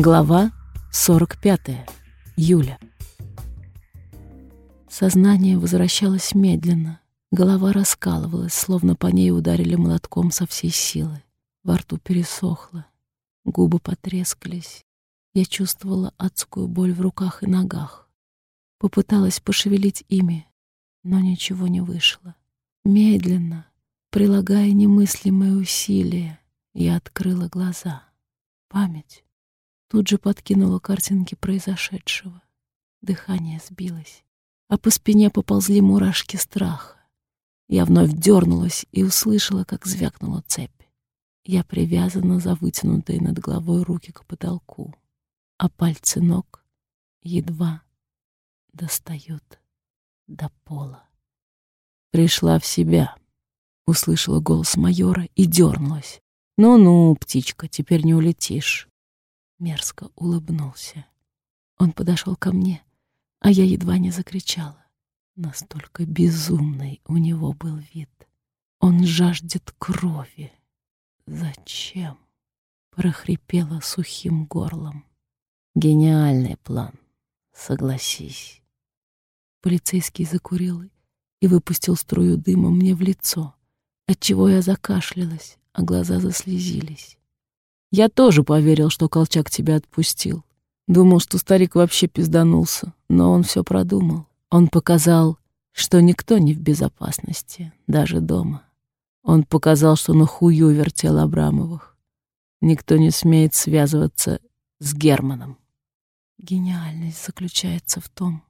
Глава 45. Юля. Сознание возвращалось медленно. Голова раскалывалась, словно по ней ударили молотком со всей силы. Во рту пересохло. Губы потрескались. Я чувствовала адскую боль в руках и ногах. Попыталась пошевелить ими, но ничего не вышло. Медленно, прилагая немыслимые усилия, я открыла глаза. Память тут же подкинула картинки произошедшего. Дыхание сбилось, а по спине поползли мурашки страха. Я вновь дернулась и услышала, как звякнула цепь. Я привязана за вытянутые над головой руки к потолку, а пальцы ног едва достают до пола. Пришла в себя, услышала голос майора и дернулась. «Ну-ну, птичка, теперь не улетишь». Мерзко улыбнулся. Он подошел ко мне, а я едва не закричала. Настолько безумный у него был вид. Он жаждет крови. Зачем? Прохрипела сухим горлом. Гениальный план, согласись. Полицейский закурил и выпустил струю дыма мне в лицо, отчего я закашлялась, а глаза заслезились. Я тоже поверил, что Колчак тебя отпустил. Думал, что старик вообще пизданулся, но он все продумал. Он показал, что никто не в безопасности, даже дома. Он показал, что на хую вертел Абрамовых. Никто не смеет связываться с Германом. Гениальность заключается в том,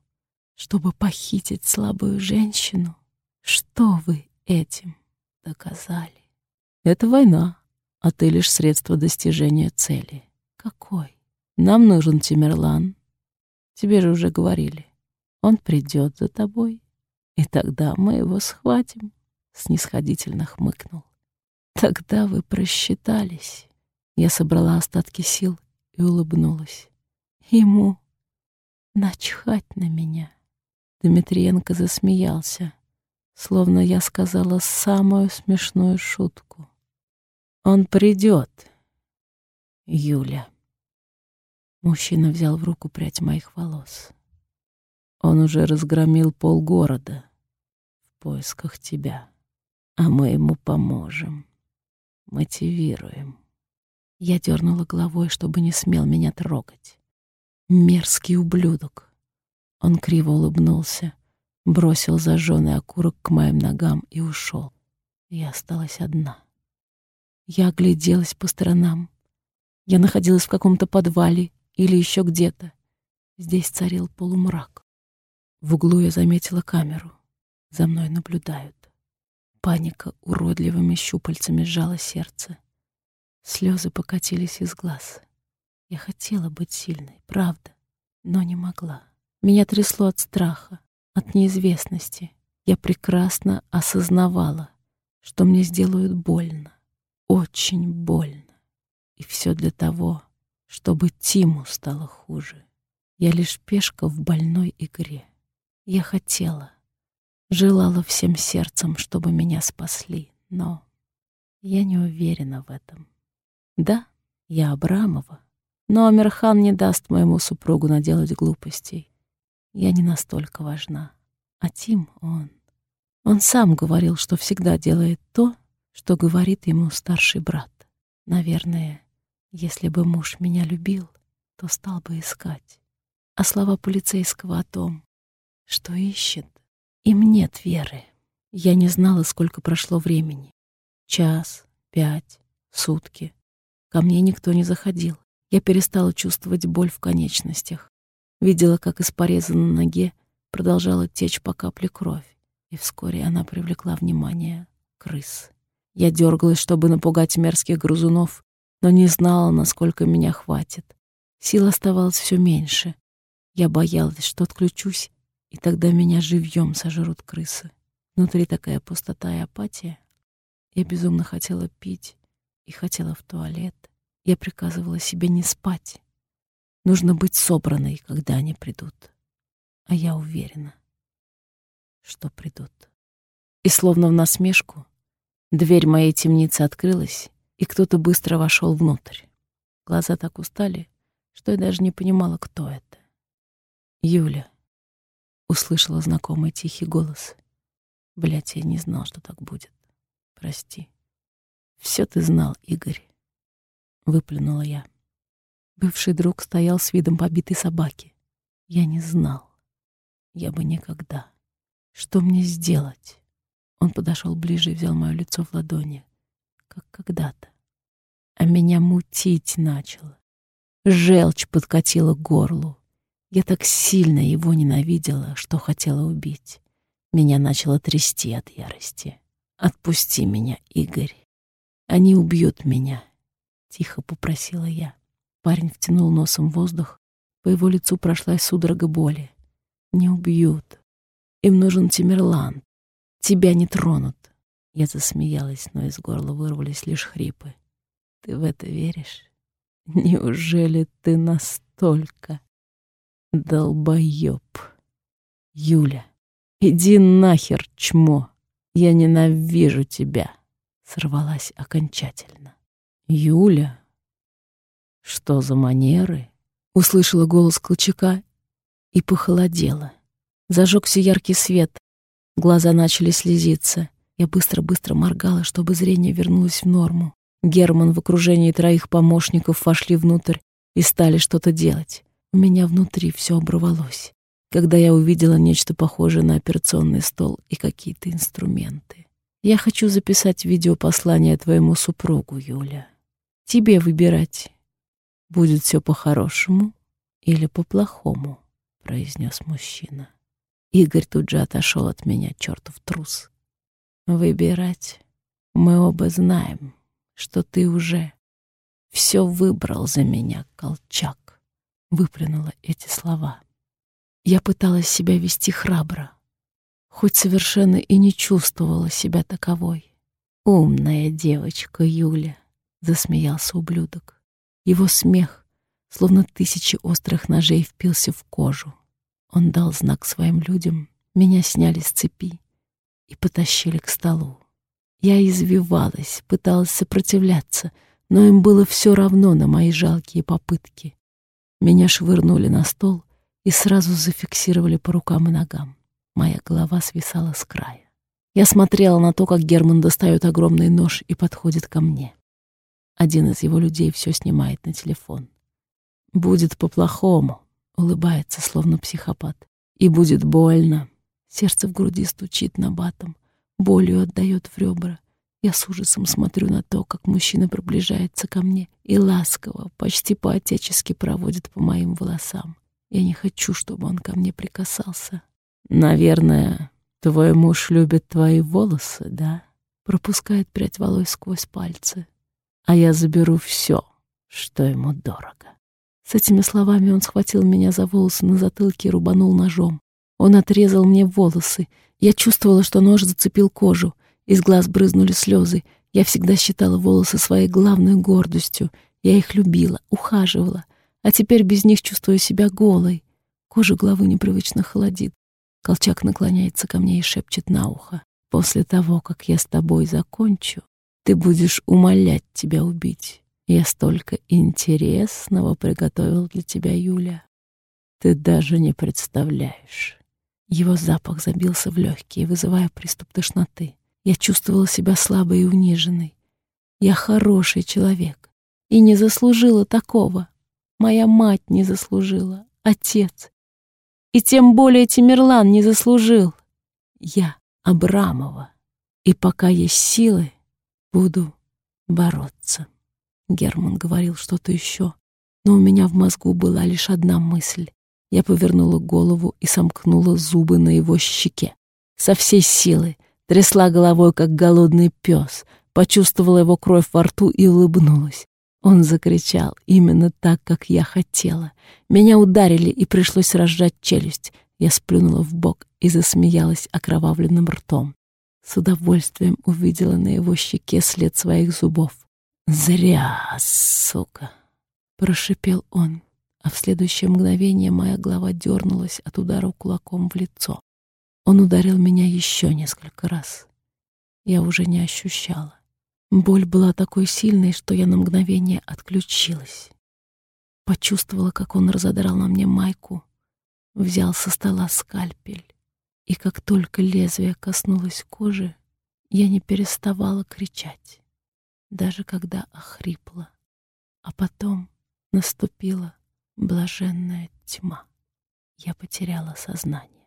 чтобы похитить слабую женщину. Что вы этим доказали? Это война, а ты лишь средство достижения цели. Какой? Нам нужен Тимерлан. Тебе же уже говорили. Он придет за тобой, и тогда мы его схватим, — снисходительно хмыкнул. Тогда вы просчитались. Я собрала остатки сил и улыбнулась. Ему начхать на меня. Дмитриенко засмеялся, словно я сказала самую смешную шутку. Он придет, Юля. Мужчина взял в руку прядь моих волос. Он уже разгромил полгорода в поисках тебя, а мы ему поможем, мотивируем. Я дернула головой, чтобы не смел меня трогать. Мерзкий ублюдок. Он криво улыбнулся, бросил зажженный окурок к моим ногам и ушел. Я осталась одна. Я огляделась по сторонам. Я находилась в каком-то подвале или еще где-то. Здесь царил полумрак. В углу я заметила камеру. За мной наблюдают. Паника уродливыми щупальцами сжала сердце. Слезы покатились из глаз. Я хотела быть сильной, правда, но не могла. Меня трясло от страха, от неизвестности. Я прекрасно осознавала, что мне сделают больно, очень больно. И все для того, чтобы Тиму стало хуже. Я лишь пешка в больной игре. Я хотела, желала всем сердцем, чтобы меня спасли, но я не уверена в этом. Да, я Абрамова, но Амирхан не даст моему супругу наделать глупостей. Я не настолько важна. А Тим, он... Он сам говорил, что всегда делает то, что говорит ему старший брат. Наверное, если бы муж меня любил, то стал бы искать. А слова полицейского о том, что ищет. Им нет веры. Я не знала, сколько прошло времени. Час, пять, сутки. Ко мне никто не заходил. Я перестала чувствовать боль в конечностях. Видела, как из пореза на ноге продолжала течь по капле кровь. И вскоре она привлекла внимание крыс. Я дергалась, чтобы напугать мерзких грызунов, но не знала, насколько меня хватит. Сил оставалось все меньше. Я боялась, что отключусь и тогда меня живьем сожрут крысы. Внутри такая пустота и апатия. Я безумно хотела пить и хотела в туалет. Я приказывала себе не спать. Нужно быть собранной, когда они придут. А я уверена, что придут. И словно в насмешку, дверь моей темницы открылась, и кто-то быстро вошел внутрь. Глаза так устали, что я даже не понимала, кто это. «Юля», — услышала знакомый тихий голос. Блядь, я не знал, что так будет. Прости. Все ты знал, Игорь. Выплюнула я. Бывший друг стоял с видом побитой собаки. Я не знал. Я бы никогда. Что мне сделать? Он подошел ближе и взял мое лицо в ладони, как когда-то. А меня мутить начало. Желчь подкатила к горлу. Я так сильно его ненавидела, что хотела убить. Меня начало трясти от ярости. «Отпусти меня, Игорь. Они убьют меня», — тихо попросила я. Парень втянул носом воздух. По его лицу прошла судорога боли. «Не убьют. Им нужен Тимерлан. Тебя не тронут». Я засмеялась, но из горла вырвались лишь хрипы. «Ты в это веришь? Неужели ты настолько долбоёб?» «Юля, иди нахер, чмо! Я ненавижу тебя!» Сорвалась окончательно. «Юля, что за манеры?» Услышала голос Клычака и похолодела. Зажегся яркий свет, глаза начали слезиться. Я быстро-быстро моргала, чтобы зрение вернулось в норму. Герман в окружении троих помощников вошли внутрь и стали что-то делать. У меня внутри все оборвалось, когда я увидела нечто похожее на операционный стол и какие-то инструменты. Я хочу записать видеопослание твоему супругу, Юля. Тебе выбирать, будет все по-хорошему или по-плохому, произнес мужчина. Игорь тут же отошел от меня, чертов трус. Выбирать. Мы оба знаем, что ты уже все выбрал за меня, Колчак. Выплюнула эти слова. Я пыталась себя вести храбро, хоть совершенно и не чувствовала себя таковой. «Умная девочка Юля», — засмеялся ублюдок. Его смех, словно тысячи острых ножей, впился в кожу. Он дал знак своим людям, меня сняли с цепи и потащили к столу. Я извивалась, пыталась сопротивляться, но им было все равно на мои жалкие попытки. Меня швырнули на стол и сразу зафиксировали по рукам и ногам. Моя голова свисала с края. Я смотрела на то, как Герман достает огромный нож и подходит ко мне. Один из его людей все снимает на телефон. «Будет по-плохому», улыбается, словно психопат. И будет больно. Сердце в груди стучит на батом, болью отдает в ребра. Я с ужасом смотрю на то, как мужчина приближается ко мне и ласково, почти по-отечески проводит по моим волосам. Я не хочу, чтобы он ко мне прикасался. Наверное, твой муж любит твои волосы, да? Пропускает прядь волос сквозь пальцы. А я заберу все, что ему дорого. С этими словами он схватил меня за волосы на затылке и рубанул ножом. Он отрезал мне волосы. Я чувствовала, что нож зацепил кожу. Из глаз брызнули слезы. Я всегда считала волосы своей главной гордостью. Я их любила, ухаживала. А теперь без них чувствую себя голой. Кожа головы непривычно холодит. Колчак наклоняется ко мне и шепчет на ухо. «После того, как я с тобой закончу, ты будешь умолять тебя убить. Я столько интересного приготовил для тебя, Юля. Ты даже не представляешь. Его запах забился в легкие, вызывая приступ тошноты. Я чувствовала себя слабой и униженной. Я хороший человек и не заслужила такого. Моя мать не заслужила, отец. И тем более Тимирлан не заслужил. Я Абрамова. И пока есть силы, буду бороться. Герман говорил что-то еще, но у меня в мозгу была лишь одна мысль. Я повернула голову и сомкнула зубы на его щеке. Со всей силы трясла головой, как голодный пес, почувствовала его кровь во рту и улыбнулась. Он закричал именно так, как я хотела. Меня ударили, и пришлось разжать челюсть. Я сплюнула в бок и засмеялась окровавленным ртом. С удовольствием увидела на его щеке след своих зубов. «Зря, сука!» — прошипел он, а в следующее мгновение моя голова дернулась от удара кулаком в лицо. Он ударил меня еще несколько раз. Я уже не ощущала. Боль была такой сильной, что я на мгновение отключилась. почувствовала, как он разодрал на мне майку, взял со стола скальпель, и как только лезвие коснулось кожи, я не переставала кричать, даже когда охрипла. А потом наступила блаженная тьма. Я потеряла сознание.